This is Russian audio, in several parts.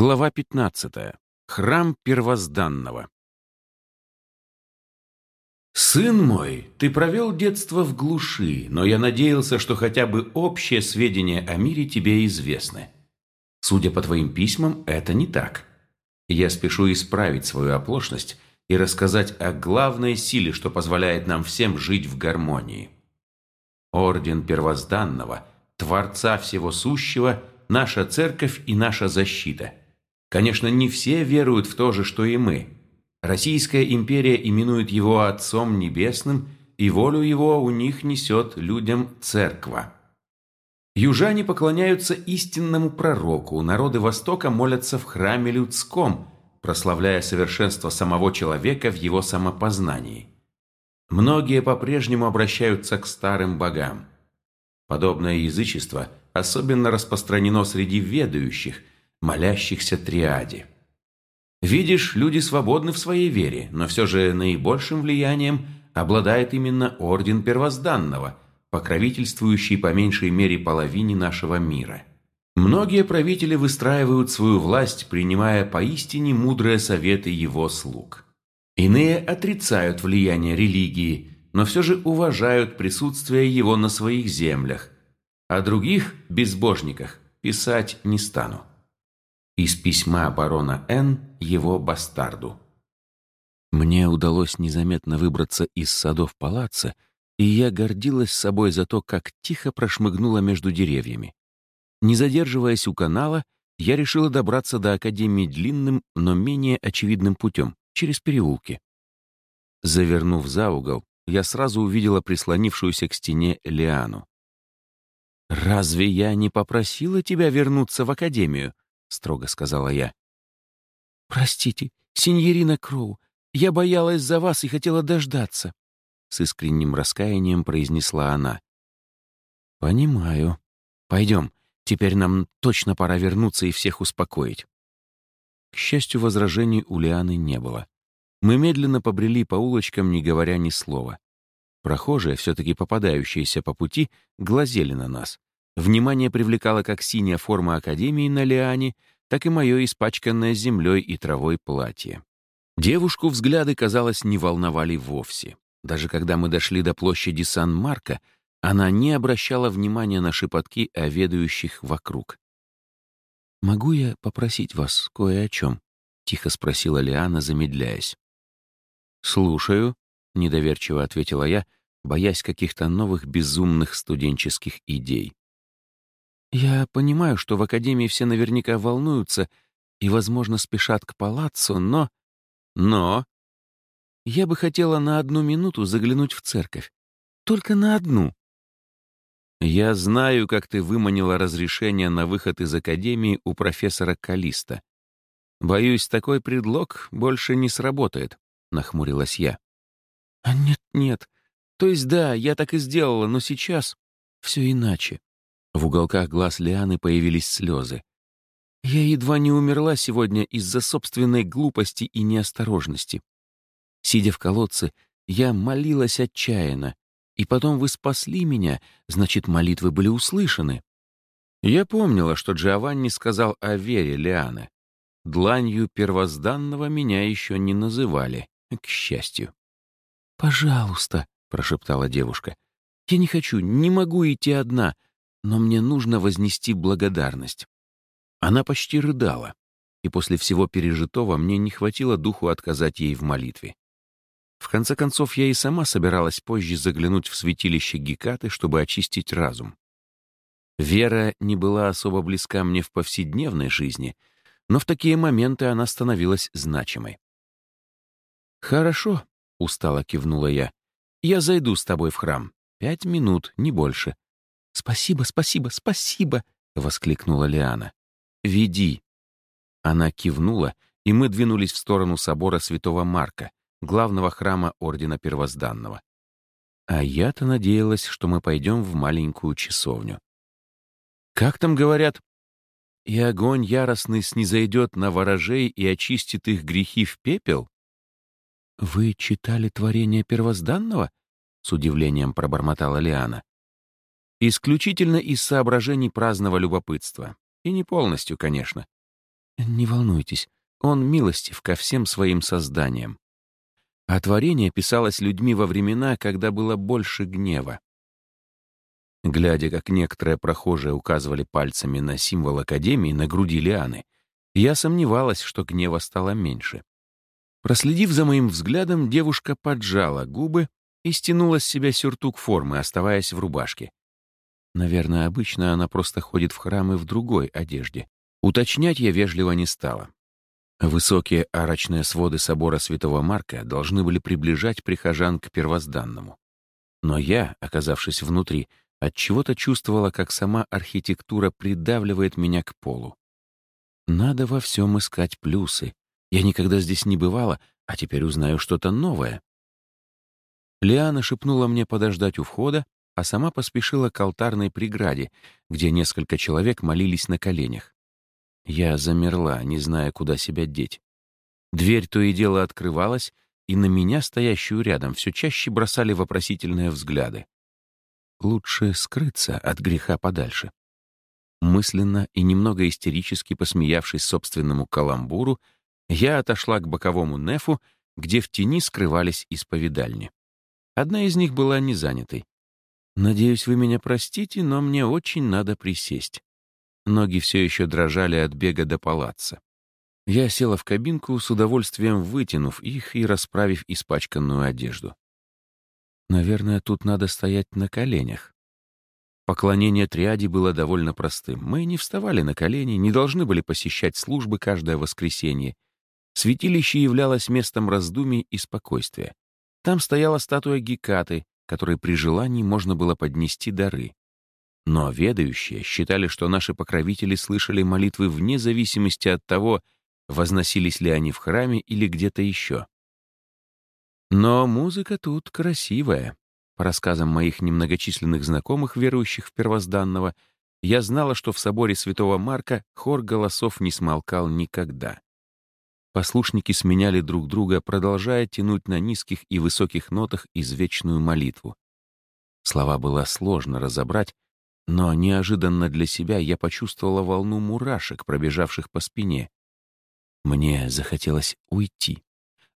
Глава 15. Храм первозданного. «Сын мой, ты провел детство в глуши, но я надеялся, что хотя бы общее сведения о мире тебе известны. Судя по твоим письмам, это не так. Я спешу исправить свою оплошность и рассказать о главной силе, что позволяет нам всем жить в гармонии. Орден первозданного, Творца всего сущего – наша церковь и наша защита. Конечно, не все веруют в то же, что и мы. Российская империя именует его Отцом Небесным, и волю его у них несет людям церква. Южане поклоняются истинному пророку, народы Востока молятся в храме людском, прославляя совершенство самого человека в его самопознании. Многие по-прежнему обращаются к старым богам. Подобное язычество особенно распространено среди ведающих, молящихся триаде. Видишь, люди свободны в своей вере, но все же наибольшим влиянием обладает именно Орден Первозданного, покровительствующий по меньшей мере половине нашего мира. Многие правители выстраивают свою власть, принимая поистине мудрые советы его слуг. Иные отрицают влияние религии, но все же уважают присутствие его на своих землях – о других безбожниках писать не стану. Из письма барона Н. его бастарду. Мне удалось незаметно выбраться из садов палаца, и я гордилась собой за то, как тихо прошмыгнула между деревьями. Не задерживаясь у канала, я решила добраться до Академии длинным, но менее очевидным путем, через переулки. Завернув за угол, я сразу увидела прислонившуюся к стене Лиану. «Разве я не попросила тебя вернуться в академию?» — строго сказала я. «Простите, синьорина Кроу, я боялась за вас и хотела дождаться», — с искренним раскаянием произнесла она. «Понимаю. Пойдем, теперь нам точно пора вернуться и всех успокоить». К счастью, возражений у Лианы не было. Мы медленно побрели по улочкам, не говоря ни слова. Прохожие, все-таки попадающиеся по пути, глазели на нас. Внимание привлекало как синяя форма Академии на Лиане, так и мое испачканное землей и травой платье. Девушку взгляды, казалось, не волновали вовсе. Даже когда мы дошли до площади Сан-Марко, она не обращала внимания на шепотки о ведающих вокруг. «Могу я попросить вас кое о чем?» — тихо спросила Лиана, замедляясь. «Слушаю», — недоверчиво ответила я, боясь каких-то новых безумных студенческих идей. «Я понимаю, что в Академии все наверняка волнуются и, возможно, спешат к палаццо, но...» «Но...» «Я бы хотела на одну минуту заглянуть в церковь. Только на одну». «Я знаю, как ты выманила разрешение на выход из Академии у профессора Калиста. Боюсь, такой предлог больше не сработает», — нахмурилась я. «А нет-нет. То есть да, я так и сделала, но сейчас все иначе. В уголках глаз Лианы появились слезы. Я едва не умерла сегодня из-за собственной глупости и неосторожности. Сидя в колодце, я молилась отчаянно, и потом вы спасли меня, значит, молитвы были услышаны. Я помнила, что Джованни сказал о вере Лианы. Дланью первозданного меня еще не называли, к счастью. «Пожалуйста», — прошептала девушка, — «я не хочу, не могу идти одна но мне нужно вознести благодарность. Она почти рыдала, и после всего пережитого мне не хватило духу отказать ей в молитве. В конце концов, я и сама собиралась позже заглянуть в святилище Гекаты, чтобы очистить разум. Вера не была особо близка мне в повседневной жизни, но в такие моменты она становилась значимой. «Хорошо», — устало кивнула я, — «я зайду с тобой в храм. Пять минут, не больше. «Спасибо, спасибо, спасибо!» — воскликнула Лиана. «Веди!» Она кивнула, и мы двинулись в сторону собора Святого Марка, главного храма Ордена Первозданного. А я-то надеялась, что мы пойдем в маленькую часовню. Как там говорят? И огонь яростный снизойдет на ворожей и очистит их грехи в пепел? Вы читали творение Первозданного? С удивлением пробормотала Лиана. Исключительно из соображений праздного любопытства. И не полностью, конечно. Не волнуйтесь, он милостив ко всем своим созданиям. А творение писалось людьми во времена, когда было больше гнева. Глядя, как некоторые прохожие указывали пальцами на символ Академии на груди Лианы, я сомневалась, что гнева стало меньше. Проследив за моим взглядом, девушка поджала губы и стянула с себя сюртук формы, оставаясь в рубашке. Наверное, обычно она просто ходит в храмы в другой одежде. Уточнять я вежливо не стала. Высокие арочные своды собора Святого Марка должны были приближать прихожан к первозданному. Но я, оказавшись внутри, отчего-то чувствовала, как сама архитектура придавливает меня к полу. Надо во всем искать плюсы. Я никогда здесь не бывала, а теперь узнаю что-то новое. Лиана шепнула мне подождать у входа, а сама поспешила к алтарной преграде, где несколько человек молились на коленях. Я замерла, не зная, куда себя деть. Дверь то и дело открывалась, и на меня, стоящую рядом, все чаще бросали вопросительные взгляды. Лучше скрыться от греха подальше. Мысленно и немного истерически посмеявшись собственному каламбуру, я отошла к боковому нефу, где в тени скрывались исповедальни. Одна из них была не занятой. «Надеюсь, вы меня простите, но мне очень надо присесть». Ноги все еще дрожали от бега до палаца. Я села в кабинку, с удовольствием вытянув их и расправив испачканную одежду. Наверное, тут надо стоять на коленях. Поклонение триаде было довольно простым. Мы не вставали на колени, не должны были посещать службы каждое воскресенье. Святилище являлось местом раздумий и спокойствия. Там стояла статуя Гекаты, которой при желании можно было поднести дары. Но ведающие считали, что наши покровители слышали молитвы вне зависимости от того, возносились ли они в храме или где-то еще. Но музыка тут красивая. По рассказам моих немногочисленных знакомых, верующих в первозданного, я знала, что в соборе святого Марка хор голосов не смолкал никогда. Послушники сменяли друг друга, продолжая тянуть на низких и высоких нотах извечную молитву. Слова было сложно разобрать, но неожиданно для себя я почувствовала волну мурашек, пробежавших по спине. Мне захотелось уйти,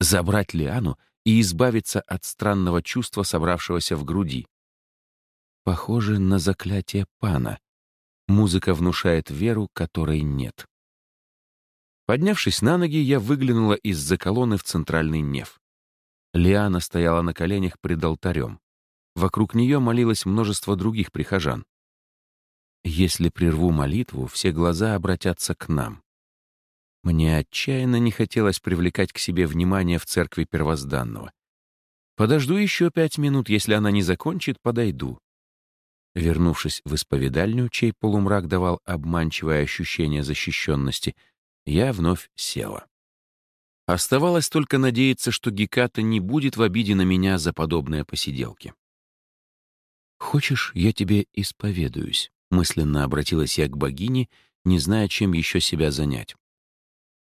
забрать Лиану и избавиться от странного чувства, собравшегося в груди. Похоже на заклятие пана. Музыка внушает веру, которой нет. Поднявшись на ноги, я выглянула из-за колонны в центральный неф. Лиана стояла на коленях пред алтарем. Вокруг нее молилось множество других прихожан. Если прерву молитву, все глаза обратятся к нам. Мне отчаянно не хотелось привлекать к себе внимание в церкви первозданного. Подожду еще пять минут, если она не закончит, подойду. Вернувшись в исповедальню, чей полумрак давал обманчивое ощущение защищенности, я вновь села. Оставалось только надеяться, что Геката не будет в обиде на меня за подобные посиделки. «Хочешь, я тебе исповедуюсь?» Мысленно обратилась я к богине, не зная, чем еще себя занять.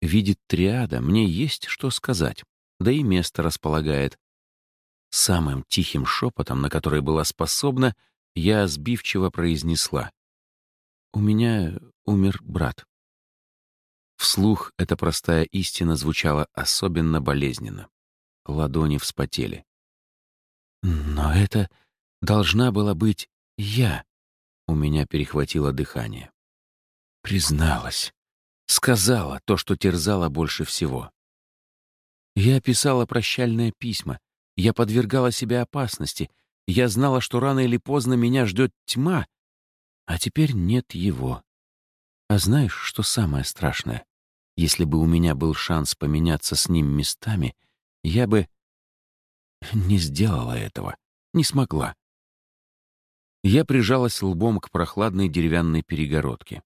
Видит триада, мне есть что сказать, да и место располагает. Самым тихим шепотом, на который была способна, я сбивчиво произнесла. «У меня умер брат». Вслух эта простая истина звучала особенно болезненно. Ладони вспотели. «Но это должна была быть я», у меня перехватило дыхание. Призналась. Сказала то, что терзала больше всего. Я писала прощальное письма. Я подвергала себя опасности. Я знала, что рано или поздно меня ждет тьма, а теперь нет его. А знаешь, что самое страшное? Если бы у меня был шанс поменяться с ним местами, я бы не сделала этого, не смогла. Я прижалась лбом к прохладной деревянной перегородке.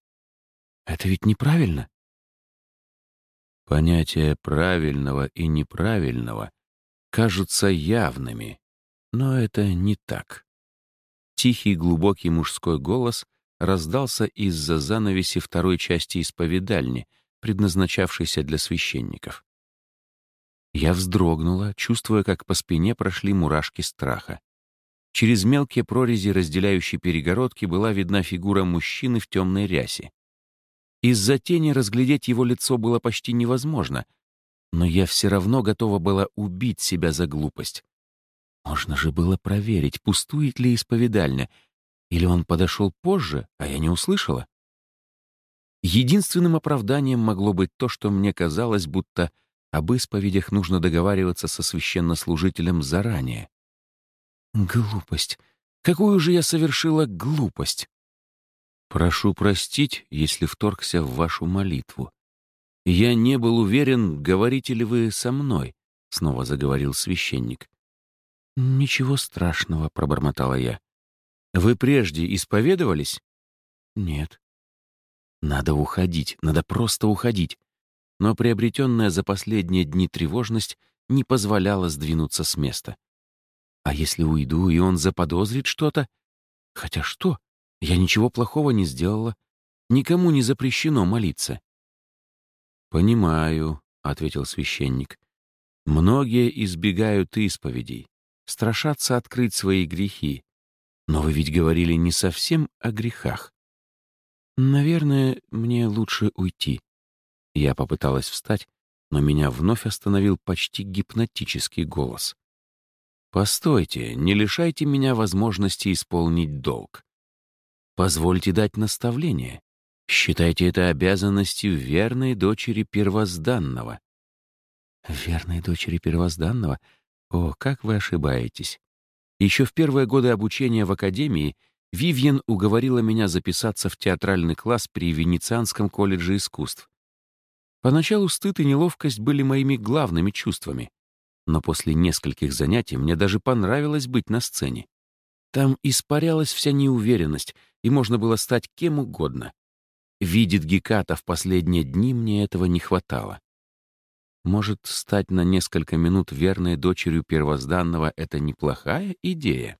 «Это ведь неправильно?» Понятия правильного и неправильного кажутся явными, но это не так. Тихий глубокий мужской голос раздался из-за занавеси второй части исповедальни, предназначавшейся для священников. Я вздрогнула, чувствуя, как по спине прошли мурашки страха. Через мелкие прорези, разделяющие перегородки, была видна фигура мужчины в темной рясе. Из-за тени разглядеть его лицо было почти невозможно, но я все равно готова была убить себя за глупость. Можно же было проверить, пустует ли исповедальня, или он подошел позже, а я не услышала. Единственным оправданием могло быть то, что мне казалось, будто об исповедях нужно договариваться со священнослужителем заранее. Глупость. Какую же я совершила глупость? Прошу простить, если вторгся в вашу молитву. Я не был уверен, говорите ли вы со мной, — снова заговорил священник. «Ничего страшного», — пробормотала я. «Вы прежде исповедовались?» «Нет». «Надо уходить, надо просто уходить». Но приобретенная за последние дни тревожность не позволяла сдвинуться с места. А если уйду, и он заподозрит что-то? Хотя что? Я ничего плохого не сделала. Никому не запрещено молиться. «Понимаю», — ответил священник. «Многие избегают исповедей, страшатся открыть свои грехи. Но вы ведь говорили не совсем о грехах. Наверное, мне лучше уйти». Я попыталась встать, но меня вновь остановил почти гипнотический голос. «Постойте, не лишайте меня возможности исполнить долг. Позвольте дать наставление. Считайте это обязанностью верной дочери первозданного». «Верной дочери первозданного? О, как вы ошибаетесь!» Еще в первые годы обучения в академии Вивьен уговорила меня записаться в театральный класс при Венецианском колледже искусств. Поначалу стыд и неловкость были моими главными чувствами но после нескольких занятий мне даже понравилось быть на сцене. Там испарялась вся неуверенность, и можно было стать кем угодно. Видит Геката в последние дни мне этого не хватало. Может, стать на несколько минут верной дочерью первозданного — это неплохая идея?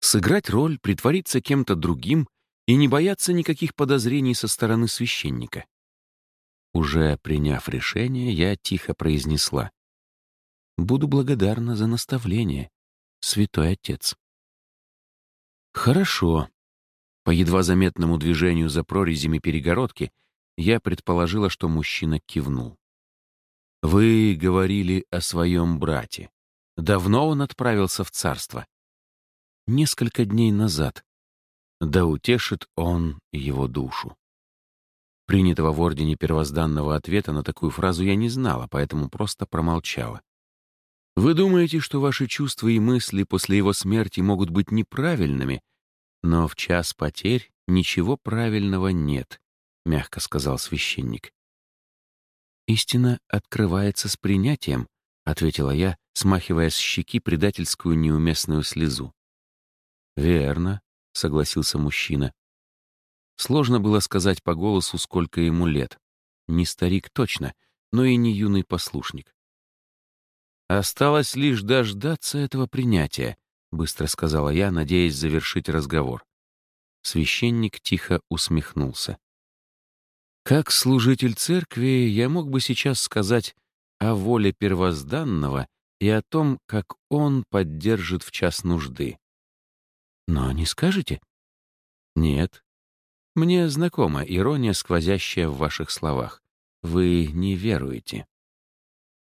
Сыграть роль, притвориться кем-то другим и не бояться никаких подозрений со стороны священника. Уже приняв решение, я тихо произнесла. Буду благодарна за наставление, святой отец. Хорошо. По едва заметному движению за прорезями перегородки я предположила, что мужчина кивнул. Вы говорили о своем брате. Давно он отправился в царство? Несколько дней назад. Да утешит он его душу. Принятого в ордене первозданного ответа на такую фразу я не знала, поэтому просто промолчала. Вы думаете, что ваши чувства и мысли после его смерти могут быть неправильными, но в час потерь ничего правильного нет, мягко сказал священник. Истина открывается с принятием, ответила я, смахивая с щеки предательскую неуместную слезу. Верно, согласился мужчина. Сложно было сказать по голосу, сколько ему лет. Не старик точно, но и не юный послушник. «Осталось лишь дождаться этого принятия», — быстро сказала я, надеясь завершить разговор. Священник тихо усмехнулся. «Как служитель церкви я мог бы сейчас сказать о воле первозданного и о том, как он поддержит в час нужды. Но не скажете? Нет. Мне знакома ирония, сквозящая в ваших словах. Вы не веруете.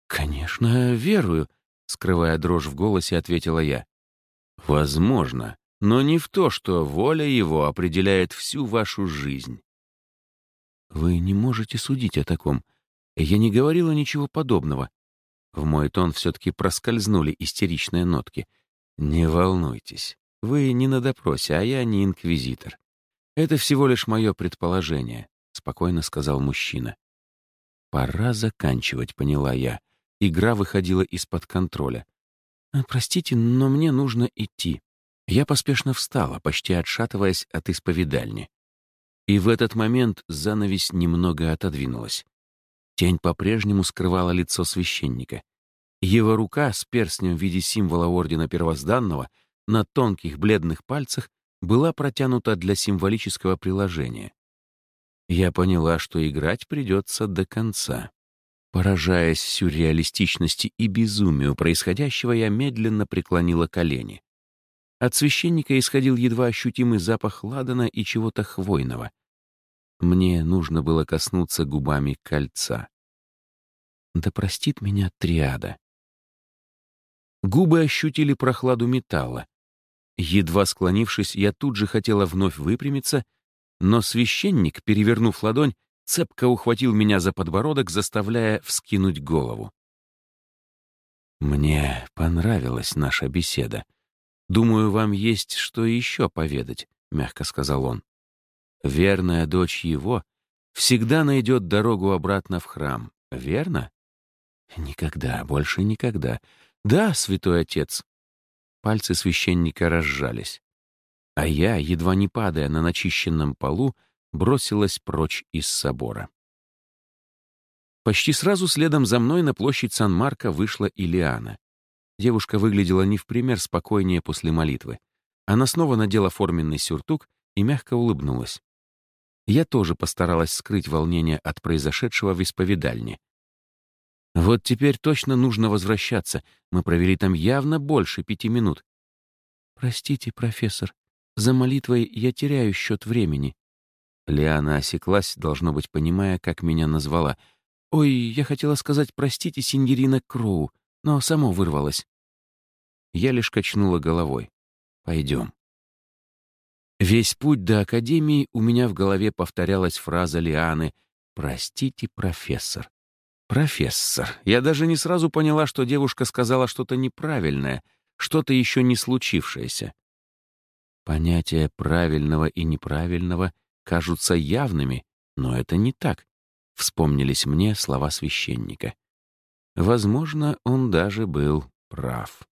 «Конечно, верую», — скрывая дрожь в голосе, ответила я. «Возможно, но не в то, что воля его определяет всю вашу жизнь». «Вы не можете судить о таком. Я не говорила ничего подобного». В мой тон все-таки проскользнули истеричные нотки. «Не волнуйтесь. Вы не на допросе, а я не инквизитор. Это всего лишь мое предположение», — спокойно сказал мужчина. «Пора заканчивать», — поняла я. Игра выходила из-под контроля. «Э, «Простите, но мне нужно идти». Я поспешно встала, почти отшатываясь от исповедальни. И в этот момент занавесь немного отодвинулась. Тень по-прежнему скрывала лицо священника. Его рука с перстнем в виде символа Ордена Первозданного на тонких бледных пальцах была протянута для символического приложения. Я поняла, что играть придется до конца. Поражаясь сюрреалистичности и безумию происходящего, я медленно преклонила колени. От священника исходил едва ощутимый запах ладана и чего-то хвойного. Мне нужно было коснуться губами кольца. Да простит меня триада. Губы ощутили прохладу металла. Едва склонившись, я тут же хотела вновь выпрямиться, но священник, перевернув ладонь, цепко ухватил меня за подбородок, заставляя вскинуть голову. «Мне понравилась наша беседа. Думаю, вам есть что еще поведать», — мягко сказал он. «Верная дочь его всегда найдет дорогу обратно в храм, верно?» «Никогда, больше никогда. Да, святой отец». Пальцы священника разжались. А я, едва не падая на начищенном полу, бросилась прочь из собора. Почти сразу следом за мной на площадь Сан-Марко вышла Илиана. Девушка выглядела не в пример спокойнее после молитвы. Она снова надела форменный сюртук и мягко улыбнулась. Я тоже постаралась скрыть волнение от произошедшего в исповедальне. Вот теперь точно нужно возвращаться. Мы провели там явно больше пяти минут. «Простите, профессор, за молитвой я теряю счет времени». Лиана осеклась, должно быть, понимая, как меня назвала. «Ой, я хотела сказать «простите, синьорина Кроу», но само вырвалось». Я лишь качнула головой. «Пойдем». Весь путь до Академии у меня в голове повторялась фраза Лианы «Простите, профессор». «Профессор». Я даже не сразу поняла, что девушка сказала что-то неправильное, что-то еще не случившееся. Понятия правильного и неправильного кажутся явными, но это не так. Вспомнились мне слова священника. Возможно, он даже был прав.